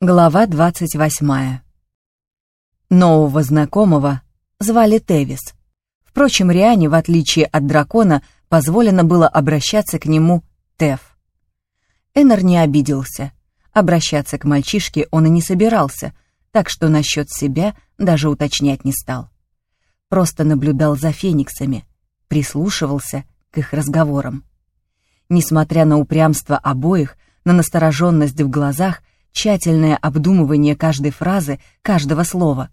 Глава 28. Нового знакомого звали Тевис. Впрочем, Риане, в отличие от дракона, позволено было обращаться к нему Тев. Эннер не обиделся. Обращаться к мальчишке он и не собирался, так что насчет себя даже уточнять не стал. Просто наблюдал за фениксами, прислушивался к их разговорам. Несмотря на упрямство обоих, на настороженность в глазах, тщательное обдумывание каждой фразы, каждого слова,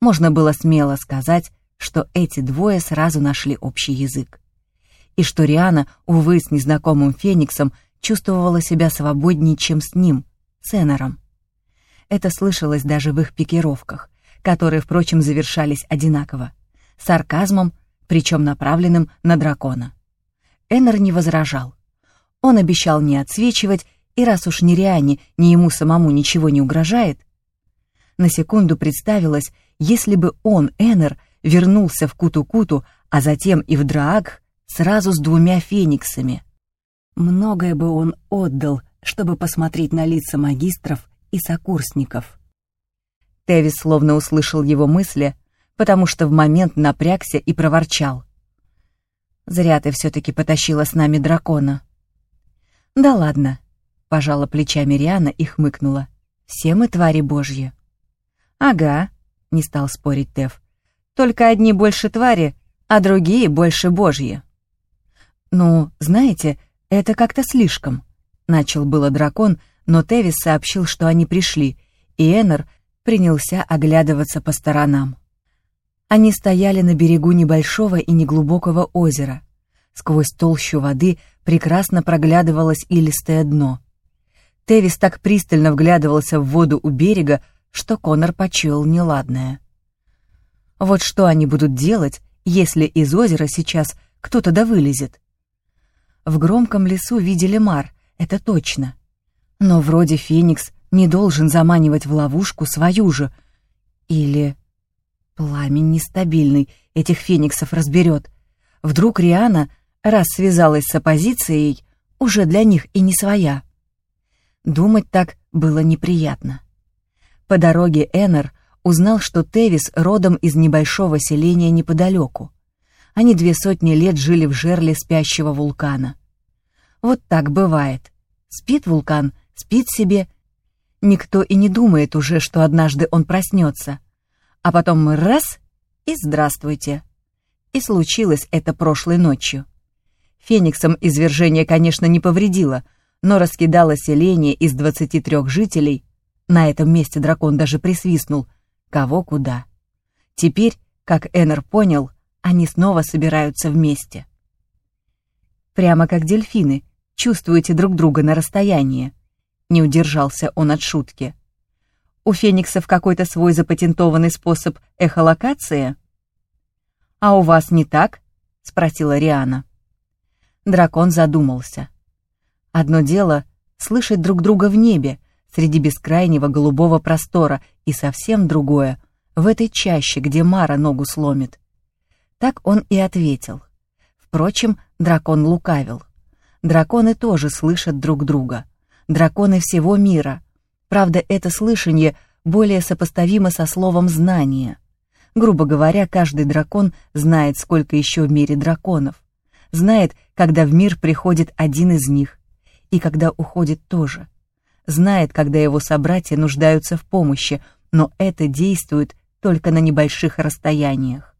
можно было смело сказать, что эти двое сразу нашли общий язык. И что Риана, увы, с незнакомым Фениксом, чувствовала себя свободнее, чем с ним, с Эннером. Это слышалось даже в их пикировках, которые, впрочем, завершались одинаково, сарказмом, причем направленным на дракона. Эннер не возражал. Он обещал не отсвечивать и раз уж ни Риане, ни ему самому ничего не угрожает, на секунду представилось, если бы он, Эннер, вернулся в Куту-Куту, а затем и в Драак, сразу с двумя фениксами. Многое бы он отдал, чтобы посмотреть на лица магистров и сокурсников. Тевис словно услышал его мысли, потому что в момент напрягся и проворчал. «Зря ты все-таки потащила с нами дракона». «Да ладно», Пожала плечами Риана и хмыкнула. «Все мы твари божьи». «Ага», — не стал спорить Теф. «Только одни больше твари, а другие больше божьи». «Ну, знаете, это как-то слишком», — начал было дракон, но Тевис сообщил, что они пришли, и Эннер принялся оглядываться по сторонам. Они стояли на берегу небольшого и неглубокого озера. Сквозь толщу воды прекрасно проглядывалось илистое дно. Тевис так пристально вглядывался в воду у берега, что Конор почуял неладное. Вот что они будут делать, если из озера сейчас кто-то да вылезет? В громком лесу видели Мар, это точно. Но вроде Феникс не должен заманивать в ловушку свою же. Или пламень нестабильный, этих фениксов разберет. Вдруг Риана, раз связалась с оппозицией, уже для них и не своя. Думать так было неприятно. По дороге Эннер узнал, что Тевис родом из небольшого селения неподалеку. Они две сотни лет жили в жерле спящего вулкана. Вот так бывает. Спит вулкан, спит себе. Никто и не думает уже, что однажды он проснется. А потом раз — и здравствуйте. И случилось это прошлой ночью. Фениксам извержение, конечно, не повредило — но раскидало селение из 23 жителей, на этом месте дракон даже присвистнул, кого куда. Теперь, как Эннер понял, они снова собираются вместе. Прямо как дельфины, чувствуете друг друга на расстоянии. Не удержался он от шутки. У фениксов какой-то свой запатентованный способ эхолокации? А у вас не так? спросила Риана. Дракон задумался. Одно дело — слышать друг друга в небе, среди бескрайнего голубого простора, и совсем другое — в этой чаще, где Мара ногу сломит. Так он и ответил. Впрочем, дракон лукавил. Драконы тоже слышат друг друга. Драконы всего мира. Правда, это слышание более сопоставимо со словом «знание». Грубо говоря, каждый дракон знает, сколько еще в мире драконов. Знает, когда в мир приходит один из них, и когда уходит тоже. Знает, когда его собратья нуждаются в помощи, но это действует только на небольших расстояниях.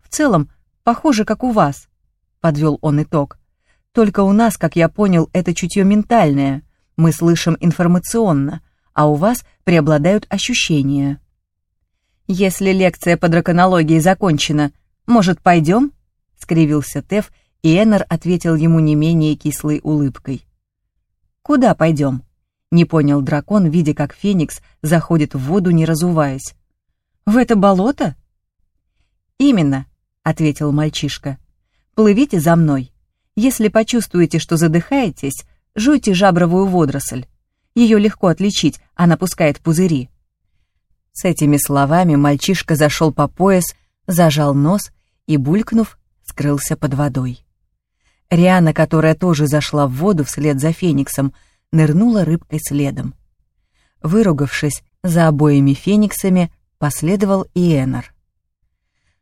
В целом, похоже, как у вас, подвел он итог. Только у нас, как я понял, это чутье ментальное. Мы слышим информационно, а у вас преобладают ощущения. Если лекция по драконологии закончена, может, пойдем? скривился Теф и Эннер ответил ему не менее кислой улыбкой. «Куда пойдем?» — не понял дракон, видя, как Феникс заходит в воду, не разуваясь. «В это болото?» «Именно», — ответил мальчишка. «Плывите за мной. Если почувствуете, что задыхаетесь, жуйте жабровую водоросль. Ее легко отличить, она пускает пузыри». С этими словами мальчишка зашел по пояс, зажал нос и, булькнув, скрылся под водой. Риана, которая тоже зашла в воду вслед за Фениксом, нырнула рыбкой следом. Выругавшись, за обоими фениксами последовал и Эннер.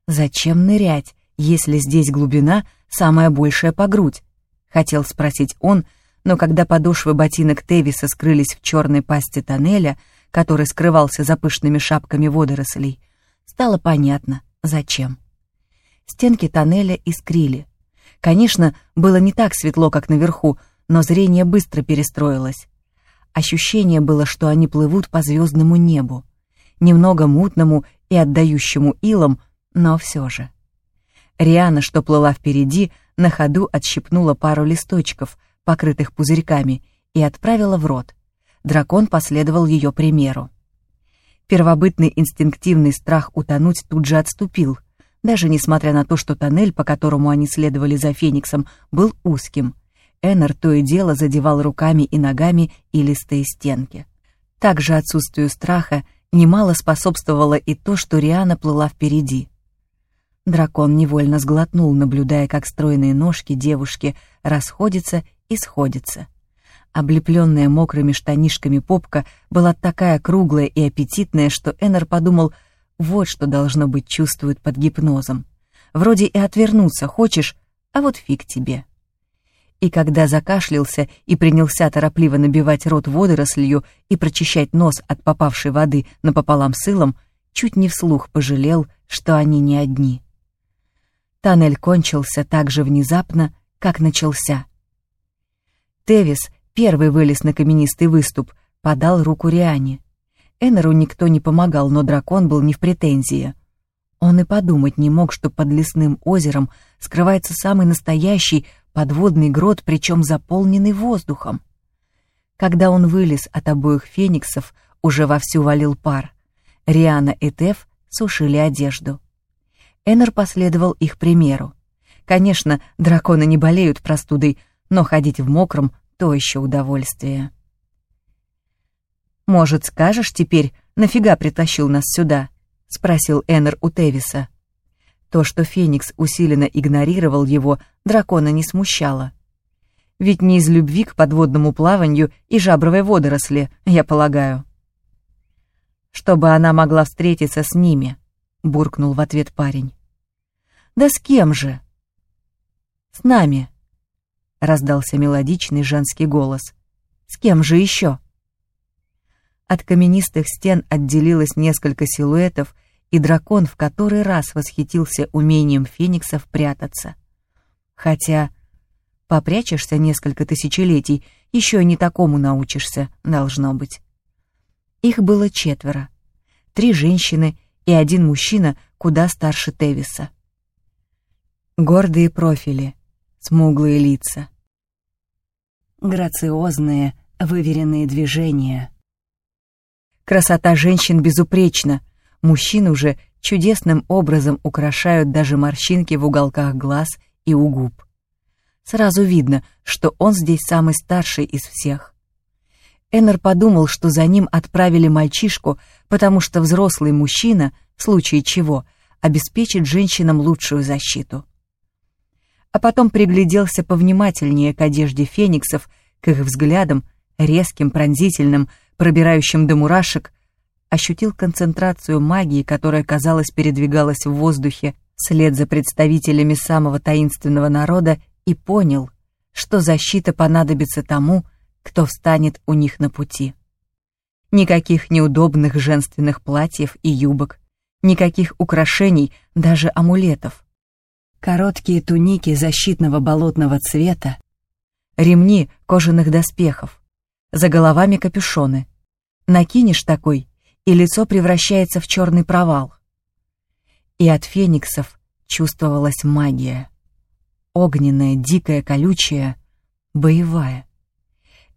«Зачем нырять, если здесь глубина самая большая по грудь?» — хотел спросить он, но когда подошвы ботинок Тевиса скрылись в черной пасти тоннеля, который скрывался за пышными шапками водорослей, стало понятно, зачем. Стенки тоннеля искрили. Конечно, было не так светло, как наверху, но зрение быстро перестроилось. Ощущение было, что они плывут по звездному небу, немного мутному и отдающему илом, но все же. Риана, что плыла впереди, на ходу отщипнула пару листочков, покрытых пузырьками, и отправила в рот. Дракон последовал ее примеру. Первобытный инстинктивный страх утонуть тут же отступил, даже несмотря на то, что тоннель, по которому они следовали за Фениксом, был узким — Эннер то и дело задевал руками и ногами илистые стенки. Также отсутствию страха немало способствовало и то, что Риана плыла впереди. Дракон невольно сглотнул, наблюдая, как стройные ножки девушки расходятся и сходятся. Облепленная мокрыми штанишками попка была такая круглая и аппетитная, что Эннер подумал, вот что должно быть чувствует под гипнозом. Вроде и отвернуться хочешь, а вот фиг тебе и когда закашлялся и принялся торопливо набивать рот водорослью и прочищать нос от попавшей воды напополам с илом, чуть не вслух пожалел, что они не одни. Тоннель кончился так же внезапно, как начался. Тевис первый вылез на каменистый выступ, подал руку Риане. Эннеру никто не помогал, но дракон был не в претензии. Он и подумать не мог, что под лесным озером скрывается самый настоящий подводный грот, причем заполненный воздухом. Когда он вылез от обоих фениксов, уже вовсю валил пар. Риана и Теф сушили одежду. Эннер последовал их примеру. Конечно, драконы не болеют простудой, но ходить в мокром — то еще удовольствие. «Может, скажешь теперь, нафига притащил нас сюда?» — спросил Эннер у Тевиса. То, что Феникс усиленно игнорировал его, дракона не смущало. Ведь не из любви к подводному плаванию и жабровой водоросли, я полагаю. «Чтобы она могла встретиться с ними», — буркнул в ответ парень. «Да с кем же?» «С нами», — раздался мелодичный женский голос. «С кем же еще?» От каменистых стен отделилось несколько силуэтов — и дракон в который раз восхитился умением фениксов прятаться. Хотя попрячешься несколько тысячелетий, еще не такому научишься, должно быть. Их было четверо. Три женщины и один мужчина куда старше Тевиса. Гордые профили, смуглые лица. Грациозные, выверенные движения. Красота женщин безупречна, Мужчин уже чудесным образом украшают даже морщинки в уголках глаз и у губ. Сразу видно, что он здесь самый старший из всех. Эннер подумал, что за ним отправили мальчишку, потому что взрослый мужчина, в случае чего, обеспечит женщинам лучшую защиту. А потом пригляделся повнимательнее к одежде фениксов, к их взглядам, резким, пронзительным, пробирающим до мурашек, ощутил концентрацию магии, которая, казалось, передвигалась в воздухе вслед за представителями самого таинственного народа, и понял, что защита понадобится тому, кто встанет у них на пути. Никаких неудобных женственных платьев и юбок, никаких украшений, даже амулетов. Короткие туники защитного болотного цвета, ремни кожаных доспехов, за головами капюшоны. Накинешь такой, и лицо превращается в черный провал. И от фениксов чувствовалась магия. Огненная, дикая, колючая, боевая.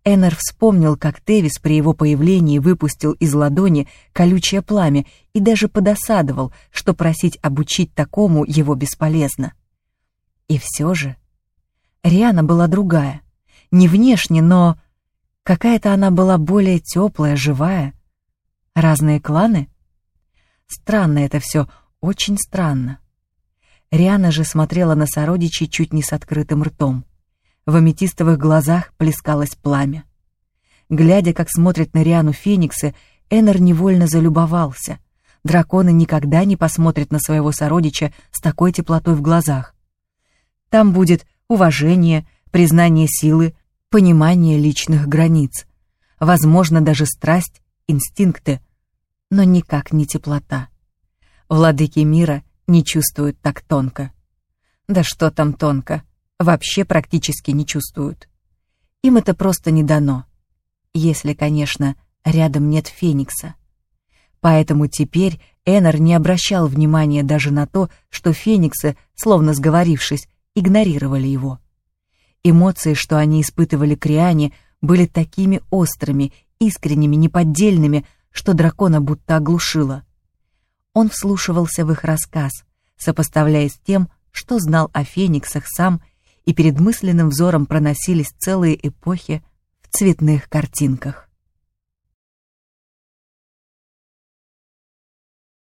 Эннер вспомнил, как Тевис при его появлении выпустил из ладони колючее пламя и даже подосадовал, что просить обучить такому его бесполезно. И все же Риана была другая. Не внешне, но какая-то она была более теплая, живая, Разные кланы? Странно это все, очень странно. Риана же смотрела на сородичей чуть не с открытым ртом. В аметистовых глазах плескалось пламя. Глядя, как смотрят на Риану фениксы, Эннер невольно залюбовался. Драконы никогда не посмотрят на своего сородича с такой теплотой в глазах. Там будет уважение, признание силы, понимание личных границ, возможно, даже страсть, инстинкты, но никак не теплота. Владыки мира не чувствуют так тонко. Да что там тонко, вообще практически не чувствуют. Им это просто не дано. Если, конечно, рядом нет Феникса. Поэтому теперь Эннер не обращал внимания даже на то, что Фениксы, словно сговорившись, игнорировали его. Эмоции, что они испытывали к Риане, были такими острыми, искренними, неподдельными, что дракона будто оглушило. Он вслушивался в их рассказ, сопоставляя с тем, что знал о фениксах сам, и перед мысленным взором проносились целые эпохи в цветных картинках.